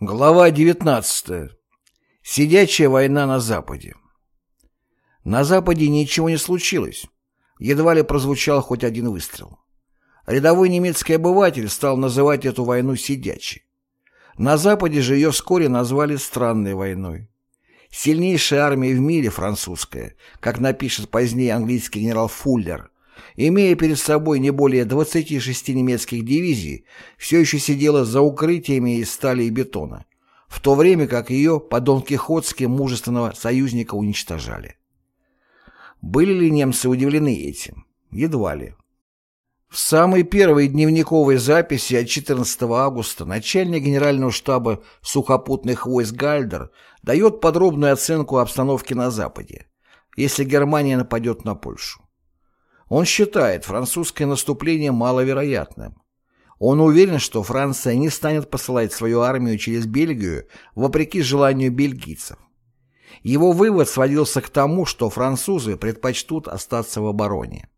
Глава 19. Сидячая война на Западе. На Западе ничего не случилось. Едва ли прозвучал хоть один выстрел. Рядовой немецкий обыватель стал называть эту войну сидячей. На Западе же ее вскоре назвали странной войной. Сильнейшая армия в мире, французская, как напишет позднее английский генерал Фуллер, имея перед собой не более 26 немецких дивизий, все еще сидела за укрытиями из стали и бетона, в то время как ее по Дон Кихотски мужественного союзника уничтожали. Были ли немцы удивлены этим? Едва ли. В самой первой дневниковой записи от 14 августа начальник генерального штаба сухопутных войск Гальдер дает подробную оценку обстановки на Западе, если Германия нападет на Польшу. Он считает французское наступление маловероятным. Он уверен, что Франция не станет посылать свою армию через Бельгию вопреки желанию бельгийцев. Его вывод сводился к тому, что французы предпочтут остаться в обороне.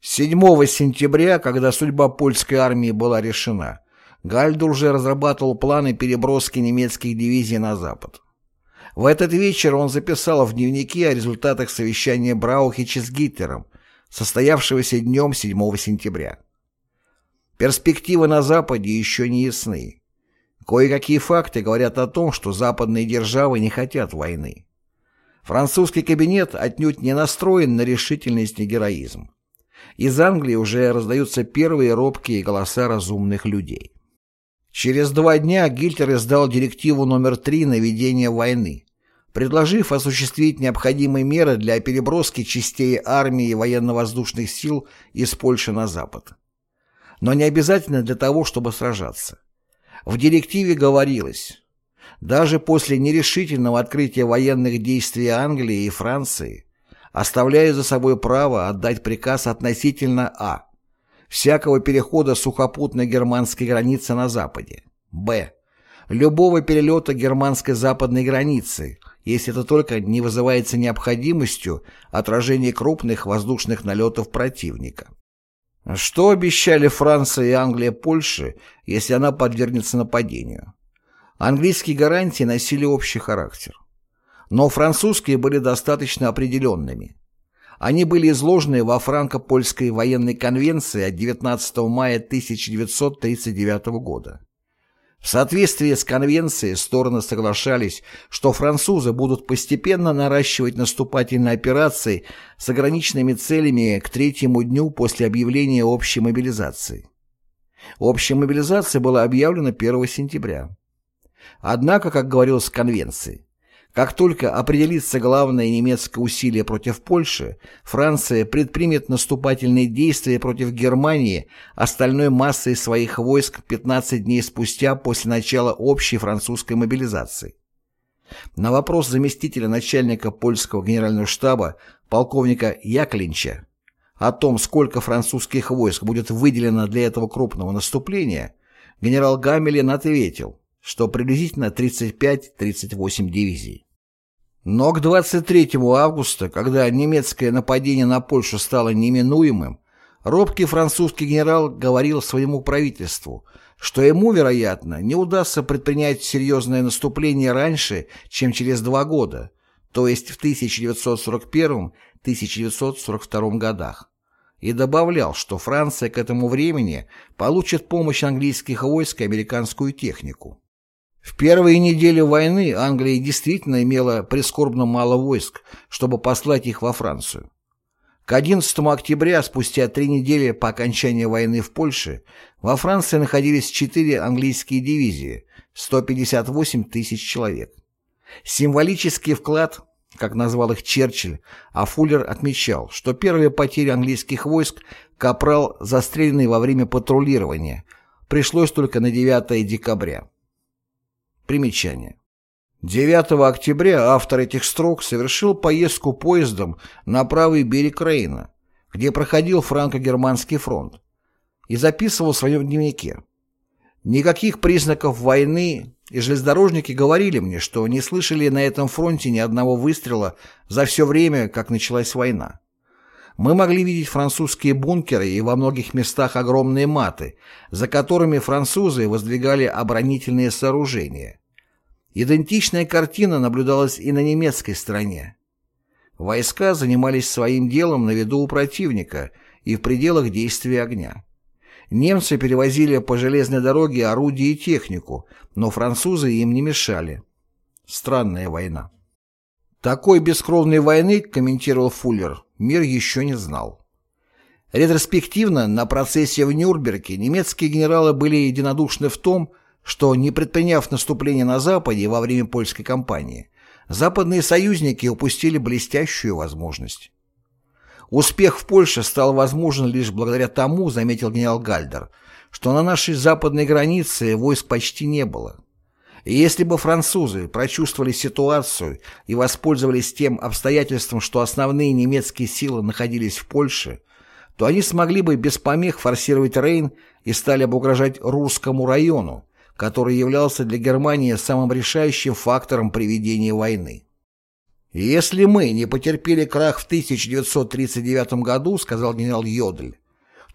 7 сентября, когда судьба польской армии была решена, Гальдер уже разрабатывал планы переброски немецких дивизий на запад. В этот вечер он записал в дневнике о результатах совещания Браухича с Гитлером состоявшегося днем 7 сентября. Перспективы на Западе еще не ясны. Кое-какие факты говорят о том, что западные державы не хотят войны. Французский кабинет отнюдь не настроен на решительность и героизм. Из Англии уже раздаются первые робкие голоса разумных людей. Через два дня Гильтер издал директиву номер 3 на ведение войны, предложив осуществить необходимые меры для переброски частей армии и военно-воздушных сил из Польши на запад. Но не обязательно для того, чтобы сражаться. В директиве говорилось, даже после нерешительного открытия военных действий Англии и Франции, оставляя за собой право отдать приказ относительно а. всякого перехода сухопутной германской границы на западе, б. любого перелета германской западной границы, если это только не вызывается необходимостью отражения крупных воздушных налетов противника. Что обещали Франция и Англия Польше, если она подвергнется нападению? Английские гарантии носили общий характер. Но французские были достаточно определенными. Они были изложены во франко-польской военной конвенции от 19 мая 1939 года. В соответствии с конвенцией стороны соглашались, что французы будут постепенно наращивать наступательные операции с ограниченными целями к третьему дню после объявления общей мобилизации. Общая мобилизация была объявлена 1 сентября. Однако, как говорилось в конвенции, как только определится главное немецкое усилие против Польши, Франция предпримет наступательные действия против Германии остальной массой своих войск 15 дней спустя после начала общей французской мобилизации. На вопрос заместителя начальника польского генерального штаба полковника Яклинча о том, сколько французских войск будет выделено для этого крупного наступления, генерал Гамелин ответил, что приблизительно 35-38 дивизий. Но к 23 августа, когда немецкое нападение на Польшу стало неминуемым, робкий французский генерал говорил своему правительству, что ему, вероятно, не удастся предпринять серьезное наступление раньше, чем через два года, то есть в 1941-1942 годах, и добавлял, что Франция к этому времени получит помощь английских войск и американскую технику. В первые недели войны Англия действительно имела прискорбно мало войск, чтобы послать их во Францию. К 11 октября, спустя три недели по окончании войны в Польше, во Франции находились четыре английские дивизии, 158 тысяч человек. Символический вклад, как назвал их Черчилль, а Фуллер отмечал, что первые потери английских войск Капрал, застреленный во время патрулирования, пришлось только на 9 декабря. Примечание. 9 октября автор этих строк совершил поездку поездом на правый берег Рейна, где проходил франко-германский фронт, и записывал в своем дневнике. Никаких признаков войны, и железнодорожники говорили мне, что не слышали на этом фронте ни одного выстрела за все время, как началась война. Мы могли видеть французские бункеры и во многих местах огромные маты, за которыми французы воздвигали оборонительные сооружения. Идентичная картина наблюдалась и на немецкой стороне. Войска занимались своим делом на виду у противника и в пределах действия огня. Немцы перевозили по железной дороге орудия и технику, но французы им не мешали. Странная война. Такой бескровной войны, комментировал Фуллер, мир еще не знал. Ретроспективно на процессе в Нюрнберге немецкие генералы были единодушны в том, что, не предприняв наступление на Западе во время польской кампании, западные союзники упустили блестящую возможность. Успех в Польше стал возможен лишь благодаря тому, заметил генерал Гальдер, что на нашей западной границе войск почти не было. Если бы французы прочувствовали ситуацию и воспользовались тем обстоятельством, что основные немецкие силы находились в Польше, то они смогли бы без помех форсировать Рейн и стали бы угрожать Русскому району, который являлся для Германии самым решающим фактором приведения войны. «Если мы не потерпели крах в 1939 году, — сказал генерал Йодль, —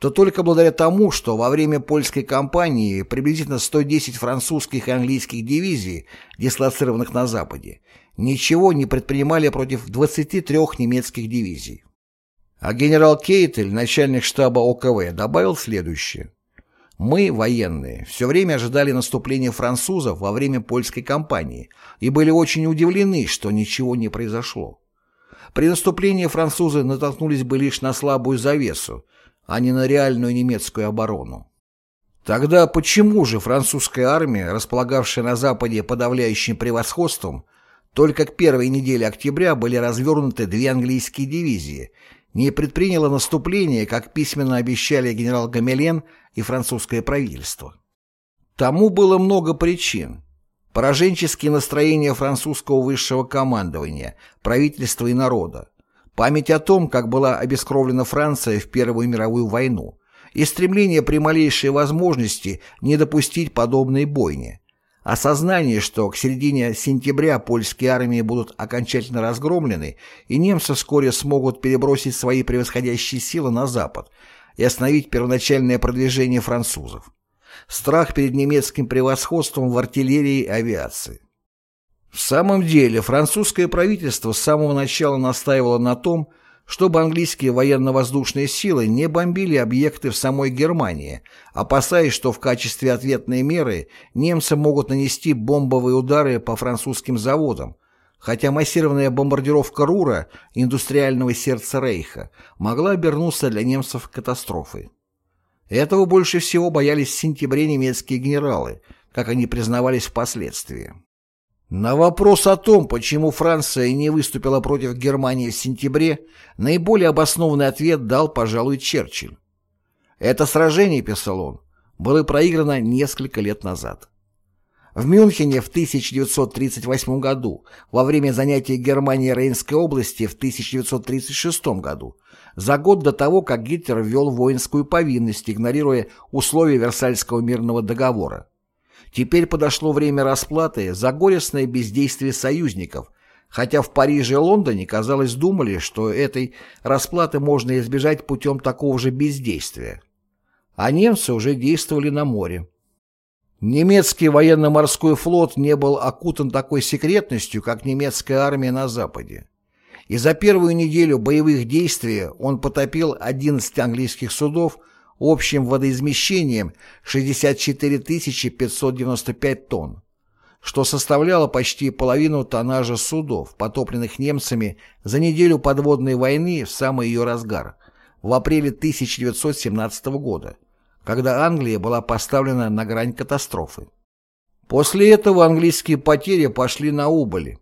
то только благодаря тому, что во время польской кампании приблизительно 110 французских и английских дивизий, дислоцированных на Западе, ничего не предпринимали против 23 немецких дивизий. А генерал Кейтель, начальник штаба ОКВ, добавил следующее. Мы, военные, все время ожидали наступления французов во время польской кампании и были очень удивлены, что ничего не произошло. При наступлении французы натолкнулись бы лишь на слабую завесу, а не на реальную немецкую оборону. Тогда почему же французская армия, располагавшая на Западе подавляющим превосходством, только к первой неделе октября были развернуты две английские дивизии, не предприняла наступление, как письменно обещали генерал Гамелен и французское правительство. Тому было много причин. Пораженческие настроения французского высшего командования, правительства и народа, память о том, как была обескровлена Франция в Первую мировую войну, и стремление при малейшей возможности не допустить подобной бойни, Осознание, что к середине сентября польские армии будут окончательно разгромлены, и немцы вскоре смогут перебросить свои превосходящие силы на запад и остановить первоначальное продвижение французов. Страх перед немецким превосходством в артиллерии и авиации. В самом деле, французское правительство с самого начала настаивало на том, чтобы английские военно-воздушные силы не бомбили объекты в самой Германии, опасаясь, что в качестве ответной меры немцы могут нанести бомбовые удары по французским заводам, хотя массированная бомбардировка Рура, индустриального сердца Рейха, могла обернуться для немцев катастрофой. Этого больше всего боялись в сентябре немецкие генералы, как они признавались впоследствии. На вопрос о том, почему Франция не выступила против Германии в сентябре, наиболее обоснованный ответ дал, пожалуй, Черчилль. «Это сражение, — писал он, — было проиграно несколько лет назад». В Мюнхене в 1938 году, во время занятий Германии Рейнской области в 1936 году, за год до того, как Гитлер ввел воинскую повинность, игнорируя условия Версальского мирного договора. Теперь подошло время расплаты за горестное бездействие союзников, хотя в Париже и Лондоне, казалось, думали, что этой расплаты можно избежать путем такого же бездействия. А немцы уже действовали на море. Немецкий военно-морской флот не был окутан такой секретностью, как немецкая армия на Западе. И за первую неделю боевых действий он потопил 11 английских судов – общим водоизмещением 64 595 тонн, что составляло почти половину тоннажа судов, потопленных немцами за неделю подводной войны в самый ее разгар, в апреле 1917 года, когда Англия была поставлена на грань катастрофы. После этого английские потери пошли на убыли.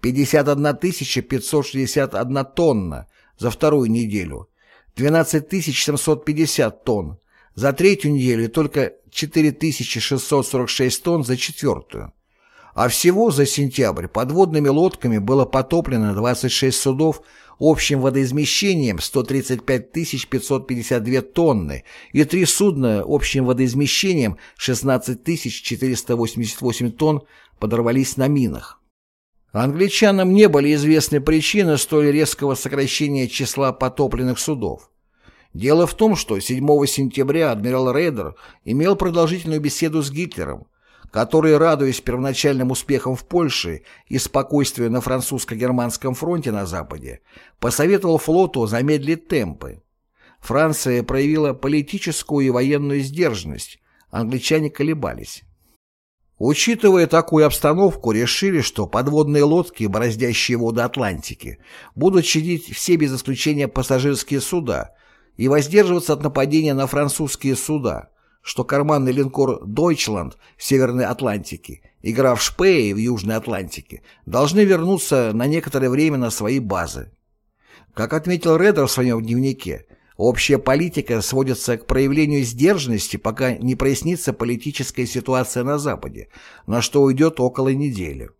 51 561 тонна за вторую неделю, 12 750 тонн за третью неделю только 4646 тонн за четвертую. А всего за сентябрь подводными лодками было потоплено 26 судов общим водоизмещением 135 552 тонны и три судна общим водоизмещением 16 488 тонн подорвались на минах. Англичанам не были известны причины столь резкого сокращения числа потопленных судов. Дело в том, что 7 сентября адмирал Рейдер имел продолжительную беседу с Гитлером, который, радуясь первоначальным успехам в Польше и спокойствию на французско-германском фронте на Западе, посоветовал флоту замедлить темпы. Франция проявила политическую и военную сдержанность, англичане колебались. Учитывая такую обстановку, решили, что подводные лодки, бороздящие воды Атлантики, будут щадить все без исключения пассажирские суда и воздерживаться от нападения на французские суда, что карманный линкор «Дойчланд» в Северной Атлантике и граф Шпее в Южной Атлантике должны вернуться на некоторое время на свои базы. Как отметил Реддер в своем дневнике, Общая политика сводится к проявлению сдержанности, пока не прояснится политическая ситуация на Западе, на что уйдет около недели.